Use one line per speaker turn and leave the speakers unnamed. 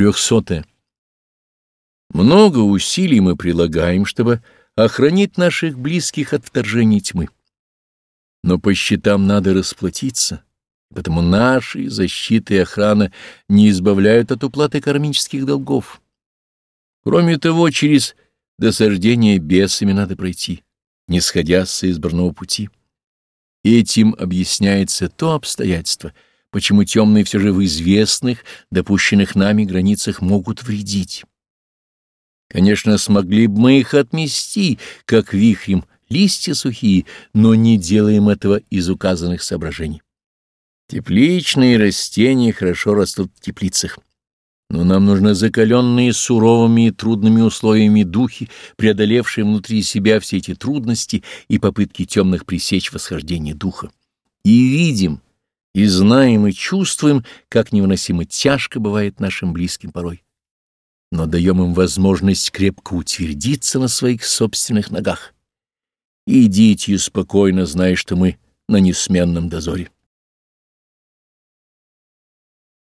Трехсотое. Много усилий мы прилагаем, чтобы охранить наших близких от вторжения тьмы. Но по счетам надо расплатиться, потому наши защиты и охрана не избавляют от уплаты кармических долгов. Кроме того, через досаждение бесами надо пройти, не сходя с избранного пути. Этим объясняется то обстоятельство, почему темные все же в известных, допущенных нами границах могут вредить. Конечно, смогли бы мы их отмести, как вихрем, листья сухие, но не делаем этого из указанных соображений. Тепличные растения хорошо растут в теплицах, но нам нужны закаленные суровыми и трудными условиями духи, преодолевшие внутри себя все эти трудности и попытки темных пресечь восхождение духа. И видим, и знаем, и чувствуем, как невыносимо тяжко бывает нашим близким порой но даем им возможность крепко утвердиться на своих собственных ногах. Идите спокойно, зная, что мы на несменном дозоре.